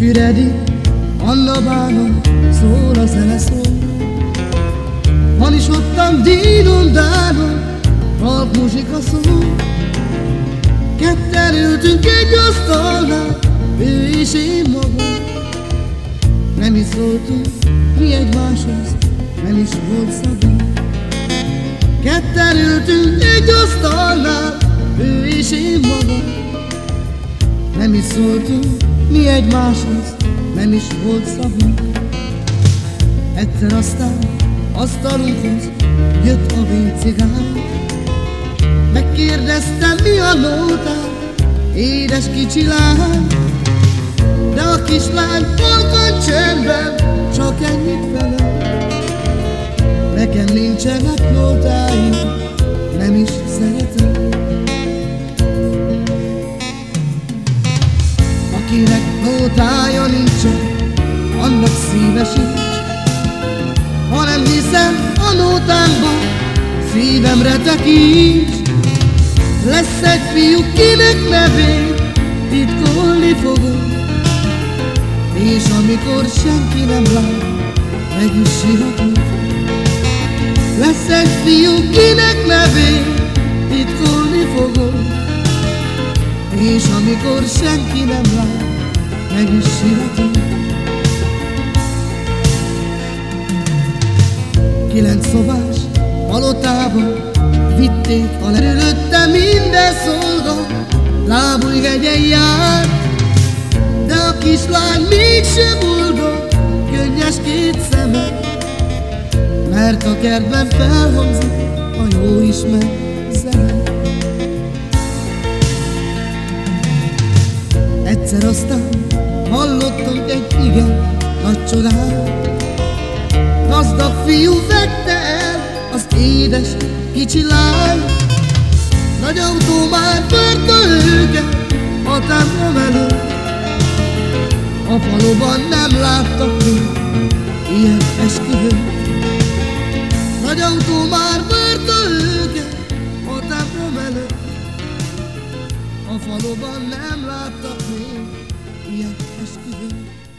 Füredi, Anna bánom, szól a zene szól. Van is ottan dínom, dánom, halk muzsika szól. Ketten ültünk egy asztalnál, ő és én magam. Nem is szóltunk mi egymáshoz, nem is volt szabad. Ketten ültünk egy asztalnál, Is szóltunk mi egymáshoz, nem is volt szavunk. Egyszer aztán asztalunkhoz jött a cigány. Megkérdeztem, mi a nótán, édes kicsi lány. De a kislány halkan csendben csak ennyit vele. Nekem nincsenek nótáim, nem is szeretem. Akinek nótája nincsen, annak szíve sincs. Ha nem hiszem a nótámban, szívemre tekints. Lesz egy fiú, kinek nevét titkolni fogom És amikor senki nem lát, meg is siratom Lesz egy fiú, kinek nevét titkolni És amikor senki nem lát, meg is siratom Kilenc szobás palotában vitték a lerülötte minden szolga, lábújhegyen jár. De a kislány mégsem boldog, könnyes két szeme, mert a kertben felhangzik a jó ismert Egyszer aztán hallottam egy igen nagy csodát, Gazdag fiú vette el az édes kicsi lány Nagy autó már várta őket a templom előtt A faluban nem láttak még ilyen esküvőt. Nagy autó már várta valóban nem láttak még ilyen esküvőt.